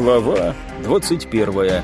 Глава 21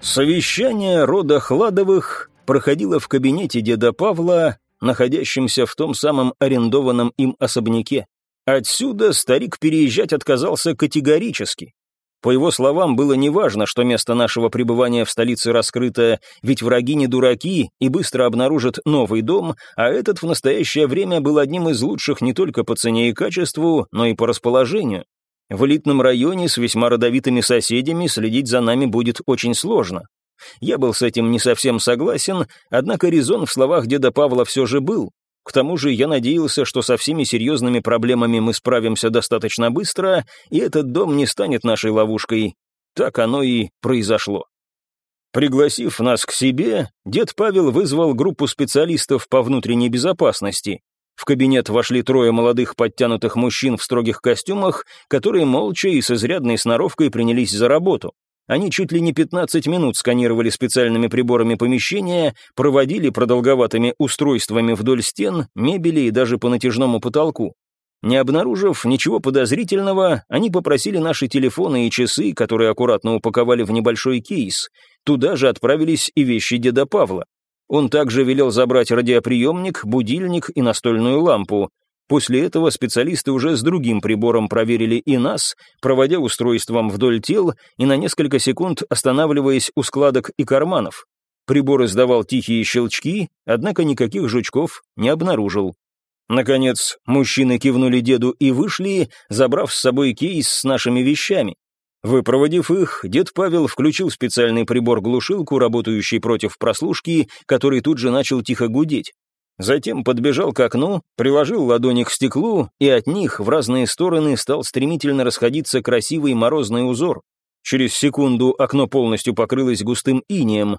Совещание рода Хладовых проходило в кабинете деда Павла, находящемся в том самом арендованном им особняке. Отсюда старик переезжать отказался категорически. По его словам, было неважно, что место нашего пребывания в столице раскрыто, ведь враги не дураки и быстро обнаружат новый дом, а этот в настоящее время был одним из лучших не только по цене и качеству, но и по расположению. В элитном районе с весьма родовитыми соседями следить за нами будет очень сложно. Я был с этим не совсем согласен, однако резон в словах деда Павла все же был. К тому же я надеялся, что со всеми серьезными проблемами мы справимся достаточно быстро, и этот дом не станет нашей ловушкой. Так оно и произошло. Пригласив нас к себе, дед Павел вызвал группу специалистов по внутренней безопасности. В кабинет вошли трое молодых подтянутых мужчин в строгих костюмах, которые молча и с изрядной сноровкой принялись за работу. Они чуть ли не 15 минут сканировали специальными приборами помещения, проводили продолговатыми устройствами вдоль стен, мебели и даже по натяжному потолку. Не обнаружив ничего подозрительного, они попросили наши телефоны и часы, которые аккуратно упаковали в небольшой кейс. Туда же отправились и вещи деда Павла. Он также велел забрать радиоприемник, будильник и настольную лампу. После этого специалисты уже с другим прибором проверили и нас, проводя устройством вдоль тел и на несколько секунд останавливаясь у складок и карманов. Прибор издавал тихие щелчки, однако никаких жучков не обнаружил. Наконец, мужчины кивнули деду и вышли, забрав с собой кейс с нашими вещами. Выпроводив их, дед Павел включил специальный прибор-глушилку, работающий против прослушки, который тут же начал тихо гудеть. Затем подбежал к окну, приложил ладони к стеклу, и от них в разные стороны стал стремительно расходиться красивый морозный узор. Через секунду окно полностью покрылось густым инеем.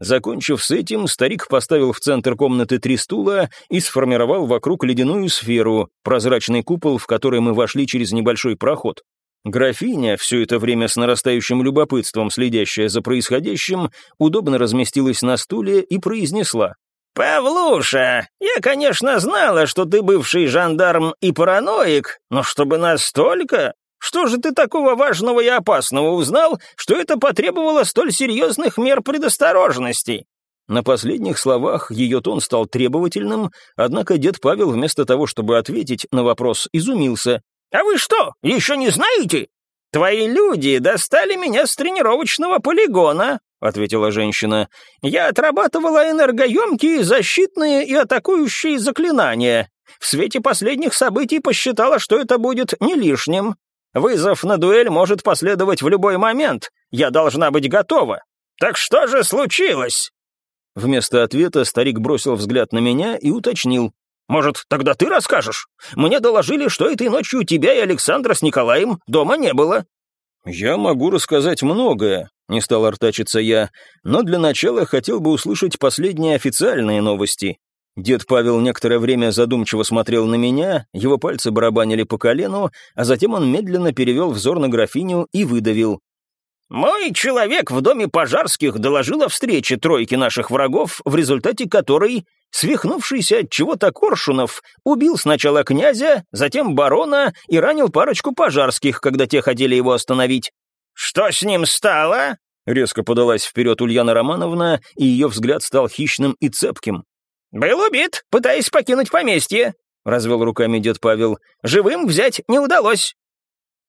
Закончив с этим, старик поставил в центр комнаты три стула и сформировал вокруг ледяную сферу, прозрачный купол, в который мы вошли через небольшой проход. Графиня, все это время с нарастающим любопытством следящая за происходящим, удобно разместилась на стуле и произнесла. «Павлуша, я, конечно, знала, что ты бывший жандарм и параноик, но чтобы настолько? Что же ты такого важного и опасного узнал, что это потребовало столь серьезных мер предосторожности?» На последних словах ее тон стал требовательным, однако дед Павел вместо того, чтобы ответить на вопрос, изумился. «А вы что, еще не знаете? Твои люди достали меня с тренировочного полигона, ответила женщина. «Я отрабатывала энергоемкие, защитные и атакующие заклинания. В свете последних событий посчитала, что это будет не лишним. Вызов на дуэль может последовать в любой момент. Я должна быть готова. Так что же случилось?» Вместо ответа старик бросил взгляд на меня и уточнил. «Может, тогда ты расскажешь? Мне доложили, что этой ночью тебя и Александра с Николаем дома не было». «Я могу рассказать многое», не стал артачиться я, но для начала хотел бы услышать последние официальные новости. Дед Павел некоторое время задумчиво смотрел на меня, его пальцы барабанили по колену, а затем он медленно перевел взор на графиню и выдавил. «Мой человек в доме пожарских доложил о встрече тройки наших врагов, в результате которой свихнувшийся от чего-то Коршунов убил сначала князя, затем барона и ранил парочку пожарских, когда те хотели его остановить. «Что с ним стало?» Резко подалась вперед Ульяна Романовна, и ее взгляд стал хищным и цепким. «Был убит, пытаясь покинуть поместье», — развел руками дед Павел. «Живым взять не удалось».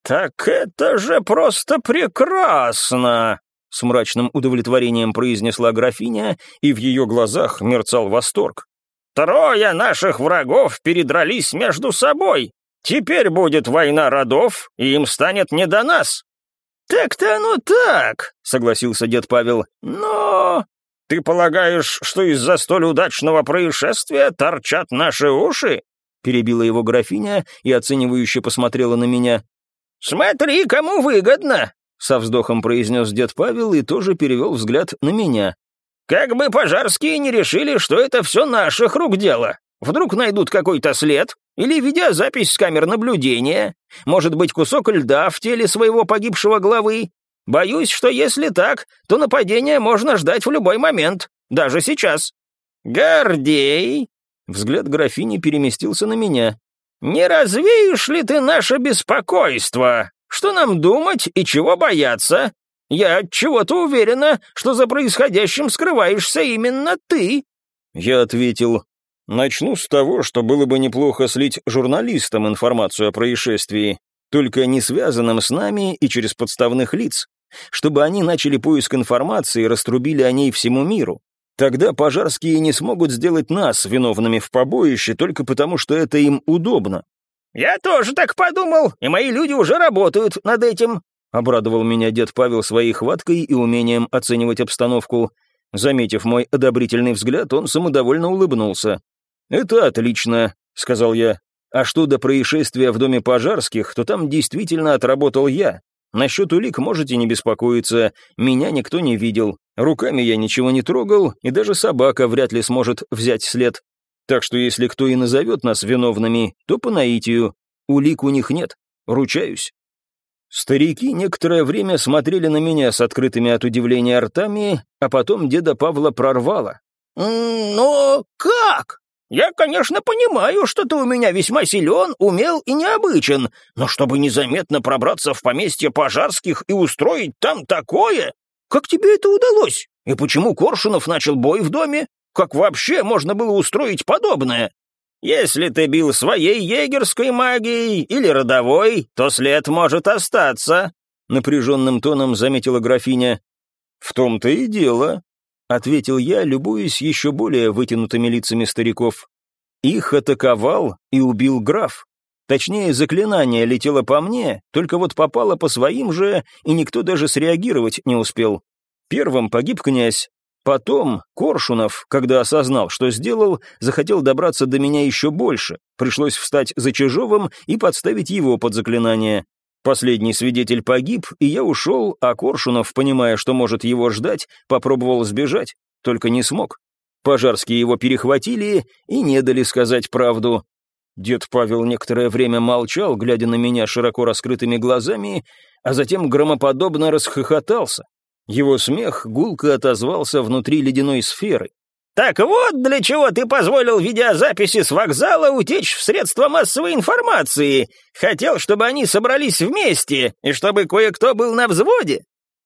«Так это же просто прекрасно!» — с мрачным удовлетворением произнесла графиня, и в ее глазах мерцал восторг. «Трое наших врагов передрались между собой. Теперь будет война родов, и им станет не до нас. «Так-то оно так», — согласился дед Павел. «Но...» «Ты полагаешь, что из-за столь удачного происшествия торчат наши уши?» Перебила его графиня и оценивающе посмотрела на меня. «Смотри, кому выгодно!» Со вздохом произнес дед Павел и тоже перевел взгляд на меня. «Как бы пожарские не решили, что это все наших рук дело. Вдруг найдут какой-то след, или видеозапись с камер наблюдения. Может быть, кусок льда в теле своего погибшего главы. Боюсь, что если так, то нападение можно ждать в любой момент, даже сейчас. Гордей!» Взгляд графини переместился на меня. «Не развеешь ли ты наше беспокойство? Что нам думать и чего бояться? Я чего-то уверена, что за происходящим скрываешься именно ты». Я ответил, «Начну с того, что было бы неплохо слить журналистам информацию о происшествии, только не связанном с нами и через подставных лиц, чтобы они начали поиск информации и раструбили о ней всему миру. Тогда пожарские не смогут сделать нас виновными в побоище только потому, что это им удобно. «Я тоже так подумал, и мои люди уже работают над этим», обрадовал меня дед Павел своей хваткой и умением оценивать обстановку. Заметив мой одобрительный взгляд, он самодовольно улыбнулся. «Это отлично», — сказал я. «А что до происшествия в доме пожарских, то там действительно отработал я. Насчет улик можете не беспокоиться, меня никто не видел. Руками я ничего не трогал, и даже собака вряд ли сможет взять след. Так что если кто и назовет нас виновными, то по наитию. Улик у них нет, ручаюсь. Старики некоторое время смотрели на меня с открытыми от удивления ртами, а потом деда Павла прорвало. «Но как? Я, конечно, понимаю, что ты у меня весьма силен, умел и необычен, но чтобы незаметно пробраться в поместье пожарских и устроить там такое, как тебе это удалось? И почему Коршунов начал бой в доме? Как вообще можно было устроить подобное? Если ты бил своей егерской магией или родовой, то след может остаться», — напряженным тоном заметила графиня. «В том-то и дело. — ответил я, любуясь еще более вытянутыми лицами стариков. «Их атаковал и убил граф. Точнее, заклинание летело по мне, только вот попало по своим же, и никто даже среагировать не успел. Первым погиб князь. Потом Коршунов, когда осознал, что сделал, захотел добраться до меня еще больше. Пришлось встать за Чижовым и подставить его под заклинание. Последний свидетель погиб, и я ушел, а Коршунов, понимая, что может его ждать, попробовал сбежать, только не смог. Пожарские его перехватили и не дали сказать правду. Дед Павел некоторое время молчал, глядя на меня широко раскрытыми глазами, а затем громоподобно расхохотался. Его смех гулко отозвался внутри ледяной сферы. «Так вот, для чего ты позволил видеозаписи с вокзала утечь в средства массовой информации. Хотел, чтобы они собрались вместе, и чтобы кое-кто был на взводе?»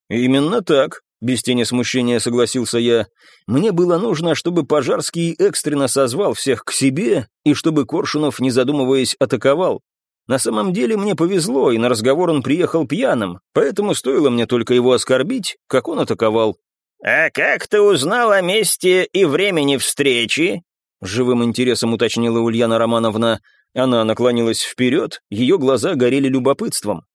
«Именно так», — без тени смущения согласился я. «Мне было нужно, чтобы Пожарский экстренно созвал всех к себе, и чтобы Коршунов, не задумываясь, атаковал. На самом деле мне повезло, и на разговор он приехал пьяным, поэтому стоило мне только его оскорбить, как он атаковал. «А как ты узнал о месте и времени встречи?» Живым интересом уточнила Ульяна Романовна. Она наклонилась вперед, ее глаза горели любопытством.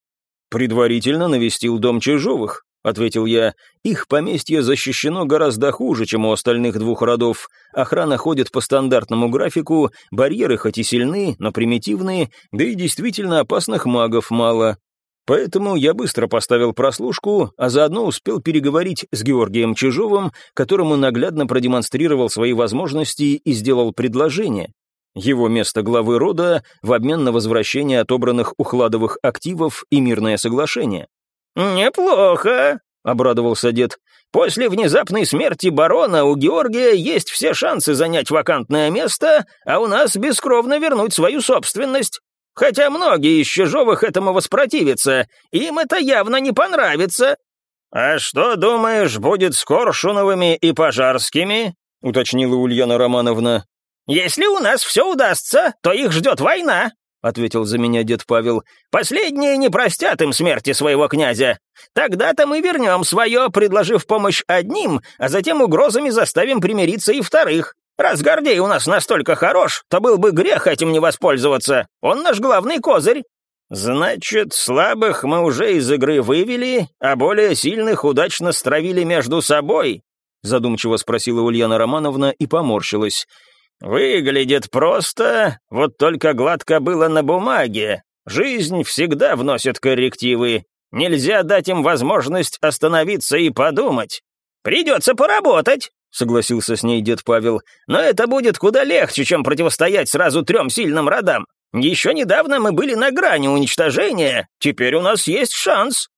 «Предварительно навестил дом Чижовых», — ответил я. «Их поместье защищено гораздо хуже, чем у остальных двух родов. Охрана ходит по стандартному графику, барьеры хоть и сильны, но примитивные, да и действительно опасных магов мало. Поэтому я быстро поставил прослушку, а заодно успел переговорить с Георгием Чижовым, которому наглядно продемонстрировал свои возможности и сделал предложение. Его место главы рода в обмен на возвращение отобранных ухладовых активов и мирное соглашение. «Неплохо», — обрадовался дед. «После внезапной смерти барона у Георгия есть все шансы занять вакантное место, а у нас бескровно вернуть свою собственность. Хотя многие из Чижовых этому воспротивятся, им это явно не понравится». «А что, думаешь, будет с Коршуновыми и Пожарскими?» — уточнила Ульяна Романовна. «Если у нас все удастся, то их ждет война», — ответил за меня дед Павел. «Последние не простят им смерти своего князя. Тогда-то мы вернем свое, предложив помощь одним, а затем угрозами заставим примириться и вторых. Раз Гордей у нас настолько хорош, то был бы грех этим не воспользоваться. Он наш главный козырь». «Значит, слабых мы уже из игры вывели, а более сильных удачно стравили между собой?» Задумчиво спросила Ульяна Романовна и поморщилась. «Выглядит просто, вот только гладко было на бумаге. Жизнь всегда вносит коррективы. Нельзя дать им возможность остановиться и подумать. Придется поработать», — согласился с ней дед Павел. «Но это будет куда легче, чем противостоять сразу трем сильным родам. Еще недавно мы были на грани уничтожения, теперь у нас есть шанс».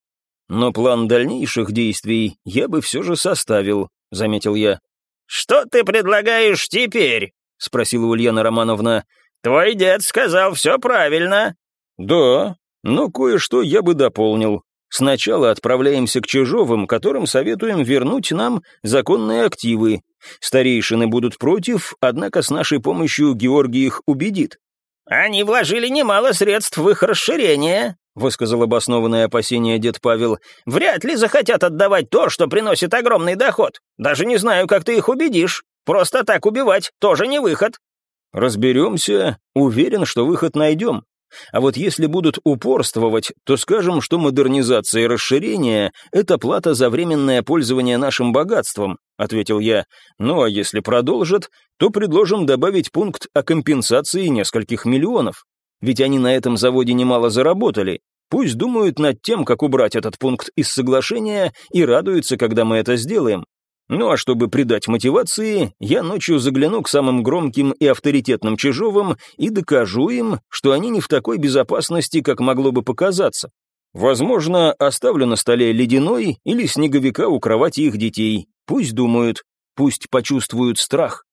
«Но план дальнейших действий я бы все же составил», — заметил я. «Что ты предлагаешь теперь?» — спросила Ульяна Романовна. Твой дед сказал все правильно». «Да, но кое-что я бы дополнил. Сначала отправляемся к Чижовым, которым советуем вернуть нам законные активы. Старейшины будут против, однако с нашей помощью Георгий их убедит. «Они вложили немало средств в их расширение», — высказал обоснованное опасение дед Павел. «Вряд ли захотят отдавать то, что приносит огромный доход. Даже не знаю, как ты их убедишь. Просто так убивать тоже не выход». «Разберемся. Уверен, что выход найдем. А вот если будут упорствовать, то скажем, что модернизация и расширение — это плата за временное пользование нашим богатством, — ответил я. Ну а если продолжат, то предложим добавить пункт о компенсации нескольких миллионов. Ведь они на этом заводе немало заработали. Пусть думают над тем, как убрать этот пункт из соглашения и радуются, когда мы это сделаем. Ну а чтобы придать мотивации, я ночью загляну к самым громким и авторитетным Чижовым и докажу им, что они не в такой безопасности, как могло бы показаться. Возможно, оставлю на столе ледяной или снеговика у кровати их детей. Пусть думают, пусть почувствуют страх.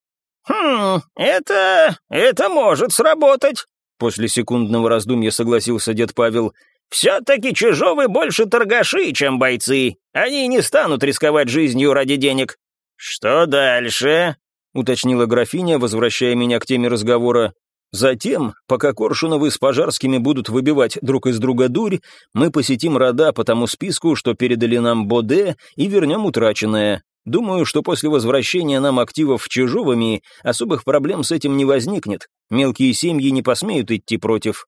«Хм, это... это может сработать», — после секундного раздумья согласился дед Павел. «Все-таки Чижовы больше торгаши, чем бойцы. Они не станут рисковать жизнью ради денег». «Что дальше?» — уточнила графиня, возвращая меня к теме разговора. Затем, пока Коршуновы с Пожарскими будут выбивать друг из друга дурь, мы посетим рода по тому списку, что передали нам Боде, и вернем утраченное. Думаю, что после возвращения нам активов Чижовыми особых проблем с этим не возникнет. Мелкие семьи не посмеют идти против.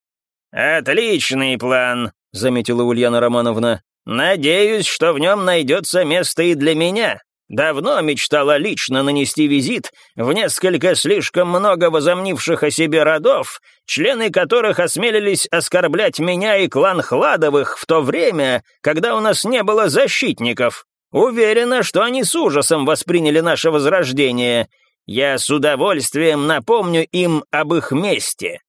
«Отличный план», — заметила Ульяна Романовна. «Надеюсь, что в нем найдется место и для меня. Давно мечтала лично нанести визит в несколько слишком много возомнивших о себе родов, члены которых осмелились оскорблять меня и клан Хладовых в то время, когда у нас не было защитников. Уверена, что они с ужасом восприняли наше возрождение. Я с удовольствием напомню им об их месте».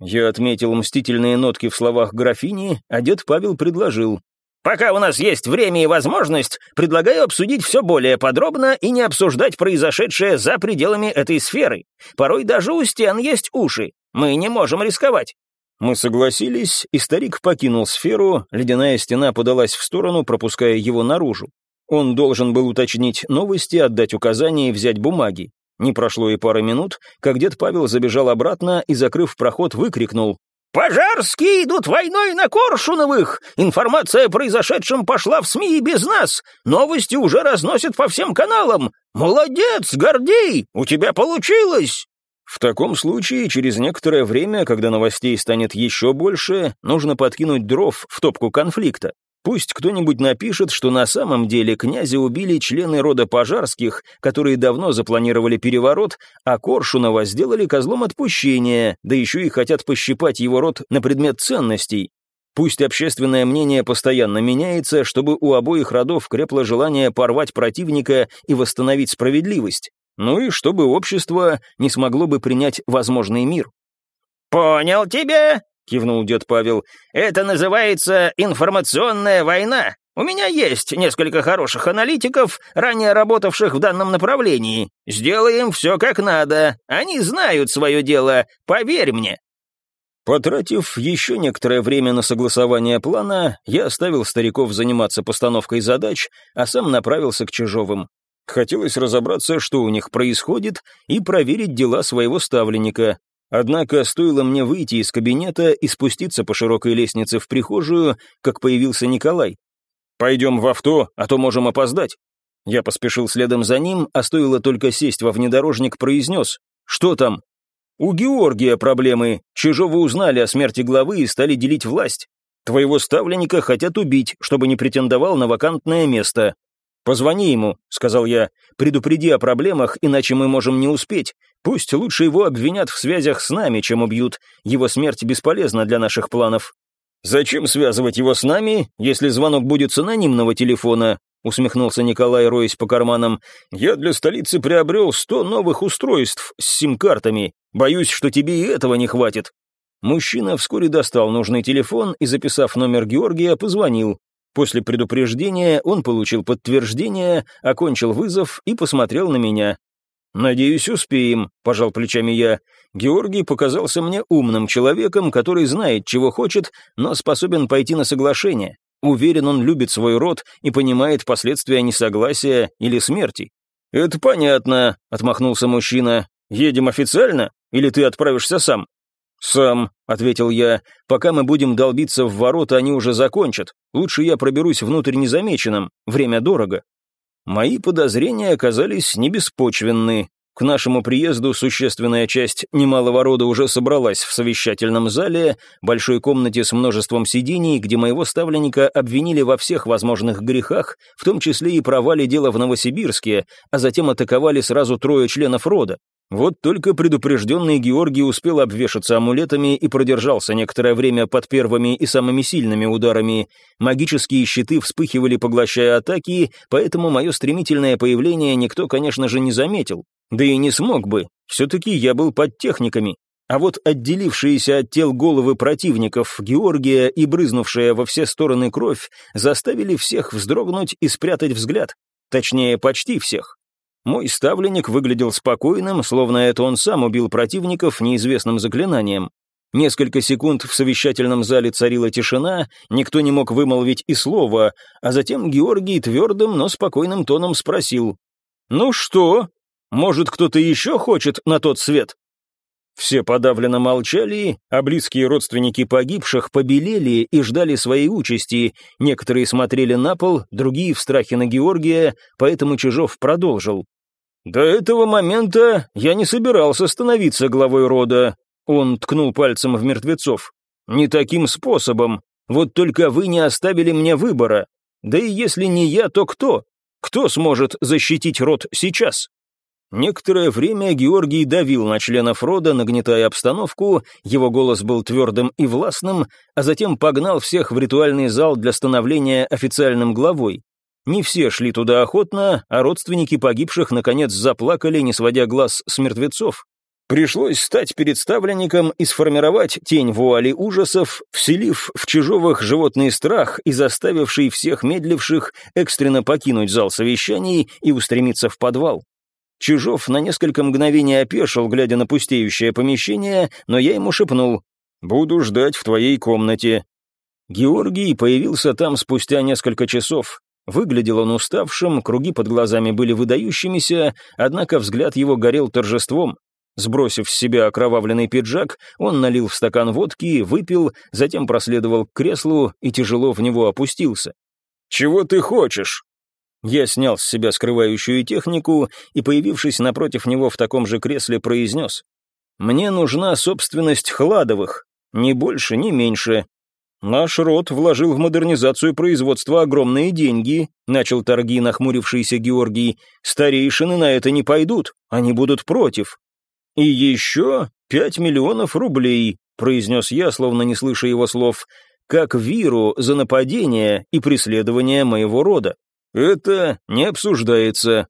Я отметил мстительные нотки в словах графини, а дед Павел предложил. «Пока у нас есть время и возможность, предлагаю обсудить все более подробно и не обсуждать произошедшее за пределами этой сферы. Порой даже у стен есть уши. Мы не можем рисковать». Мы согласились, и старик покинул сферу, ледяная стена подалась в сторону, пропуская его наружу. Он должен был уточнить новости, отдать указания и взять бумаги. Не прошло и пары минут, как дед Павел забежал обратно и, закрыв проход, выкрикнул. «Пожарские идут войной на Коршуновых! Информация о произошедшем пошла в СМИ и без нас! Новости уже разносят по всем каналам! Молодец, Гордей! У тебя получилось!» В таком случае, через некоторое время, когда новостей станет еще больше, нужно подкинуть дров в топку конфликта. Пусть кто-нибудь напишет, что на самом деле князя убили члены рода Пожарских, которые давно запланировали переворот, а Коршунова сделали козлом отпущения, да еще и хотят пощипать его род на предмет ценностей. Пусть общественное мнение постоянно меняется, чтобы у обоих родов крепло желание порвать противника и восстановить справедливость. Ну и чтобы общество не смогло бы принять возможный мир. «Понял тебя», — кивнул дед Павел. «Это называется информационная война. У меня есть несколько хороших аналитиков, ранее работавших в данном направлении. Сделаем все как надо. Они знают свое дело, поверь мне». Потратив еще некоторое время на согласование плана, я оставил стариков заниматься постановкой задач, а сам направился к Чижовым. Хотелось разобраться, что у них происходит, и проверить дела своего ставленника. Однако стоило мне выйти из кабинета и спуститься по широкой лестнице в прихожую, как появился Николай. «Пойдем в авто, а то можем опоздать». Я поспешил следом за ним, а стоило только сесть во внедорожник, произнес. «Что там?» «У Георгия проблемы. Чижовы узнали о смерти главы и стали делить власть. Твоего ставленника хотят убить, чтобы не претендовал на вакантное место. «Позвони ему», — сказал я, — «предупреди о проблемах, иначе мы можем не успеть. Пусть лучше его обвинят в связях с нами, чем убьют. Его смерть бесполезна для наших планов». «Зачем связывать его с нами, если звонок будет с анонимного телефона?» — усмехнулся Николай, роясь по карманам. «Я для столицы приобрел сто новых устройств с сим-картами. Боюсь, что тебе и этого не хватит». Мужчина вскоре достал нужный телефон и, записав номер Георгия, позвонил. После предупреждения он получил подтверждение, окончил вызов и посмотрел на меня. «Надеюсь, успеем», — пожал плечами я. Георгий показался мне умным человеком, который знает, чего хочет, но способен пойти на соглашение. Уверен, он любит свой род и понимает последствия несогласия или смерти. «Это понятно», — отмахнулся мужчина. «Едем официально? Или ты отправишься сам?» «Сам», — ответил я. «Пока мы будем долбиться в ворота, они уже закончат. Лучше я проберусь внутрь незамеченным. Время дорого». Мои подозрения оказались небеспочвенны. К нашему приезду существенная часть немалого рода уже собралась в совещательном зале, большой комнате с множеством сидений, где моего ставленника обвинили во всех возможных грехах, в том числе и провале дела в Новосибирске, а затем атаковали сразу трое членов рода. Вот только предупрежденный Георгий успел обвешаться амулетами и продержался некоторое время под первыми и самыми сильными ударами. Магические щиты вспыхивали, поглощая атаки, поэтому мое стремительное появление никто, конечно же, не заметил. Да и не смог бы, все-таки я был под техниками. А вот отделившиеся от тел головы противников Георгия и брызнувшая во все стороны кровь заставили всех вздрогнуть и спрятать взгляд. Точнее, почти всех. Мой ставленник выглядел спокойным, словно это он сам убил противников неизвестным заклинанием. Несколько секунд в совещательном зале царила тишина, никто не мог вымолвить и слова, а затем Георгий твердым, но спокойным тоном спросил. «Ну что, может, кто-то еще хочет на тот свет?» Все подавленно молчали, а близкие родственники погибших побелели и ждали своей участи. Некоторые смотрели на пол, другие в страхе на Георгия, поэтому Чижов продолжил. «До этого момента я не собирался становиться главой рода», он ткнул пальцем в мертвецов. «Не таким способом. Вот только вы не оставили мне выбора. Да и если не я, то кто? Кто сможет защитить род сейчас?» Некоторое время Георгий давил на членов рода, нагнетая обстановку, его голос был твердым и властным, а затем погнал всех в ритуальный зал для становления официальным главой. Не все шли туда охотно, а родственники погибших наконец заплакали, не сводя глаз с мертвецов. Пришлось стать перед ставленником и сформировать тень вуали ужасов, вселив в чужовых животный страх и заставивший всех медливших экстренно покинуть зал совещаний и устремиться в подвал. Чужов на несколько мгновений опешил, глядя на пустеющее помещение, но я ему шепнул «Буду ждать в твоей комнате». Георгий появился там спустя несколько часов. Выглядел он уставшим, круги под глазами были выдающимися, однако взгляд его горел торжеством. Сбросив с себя окровавленный пиджак, он налил в стакан водки, выпил, затем проследовал к креслу и тяжело в него опустился. «Чего ты хочешь?» Я снял с себя скрывающую технику и, появившись напротив него в таком же кресле, произнес. «Мне нужна собственность Хладовых, ни больше, ни меньше. «Наш род вложил в модернизацию производства огромные деньги», начал торги нахмурившийся Георгий. «Старейшины на это не пойдут, они будут против». «И еще пять миллионов рублей», произнес я, словно не слыша его слов, «как виру за нападение и преследование моего рода. Это не обсуждается».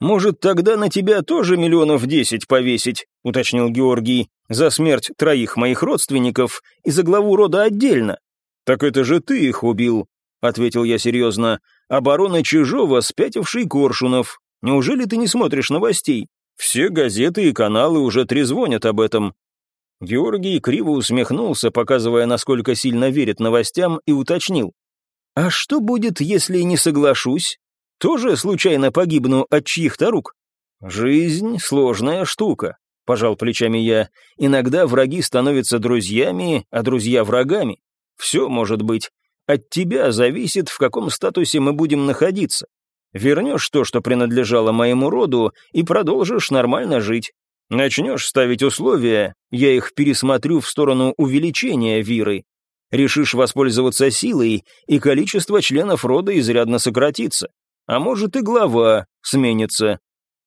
«Может, тогда на тебя тоже миллионов десять повесить?» — уточнил Георгий. «За смерть троих моих родственников и за главу рода отдельно. «Так это же ты их убил», — ответил я серьезно. «Оборона Чижова, спятивший Коршунов. Неужели ты не смотришь новостей? Все газеты и каналы уже трезвонят об этом». Георгий криво усмехнулся, показывая, насколько сильно верит новостям, и уточнил. «А что будет, если не соглашусь? Тоже случайно погибну от чьих-то рук?» «Жизнь — сложная штука», — пожал плечами я. «Иногда враги становятся друзьями, а друзья — врагами. Все может быть. От тебя зависит, в каком статусе мы будем находиться. Вернешь то, что принадлежало моему роду, и продолжишь нормально жить. Начнешь ставить условия, я их пересмотрю в сторону увеличения виры. Решишь воспользоваться силой, и количество членов рода изрядно сократится. А может и глава сменится.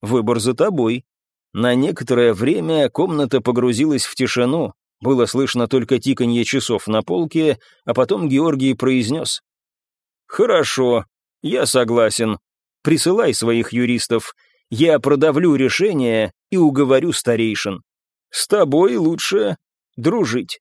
Выбор за тобой. На некоторое время комната погрузилась в тишину, было слышно только тиканье часов на полке, а потом Георгий произнес. «Хорошо, я согласен. Присылай своих юристов. Я продавлю решение и уговорю старейшин. С тобой лучше дружить».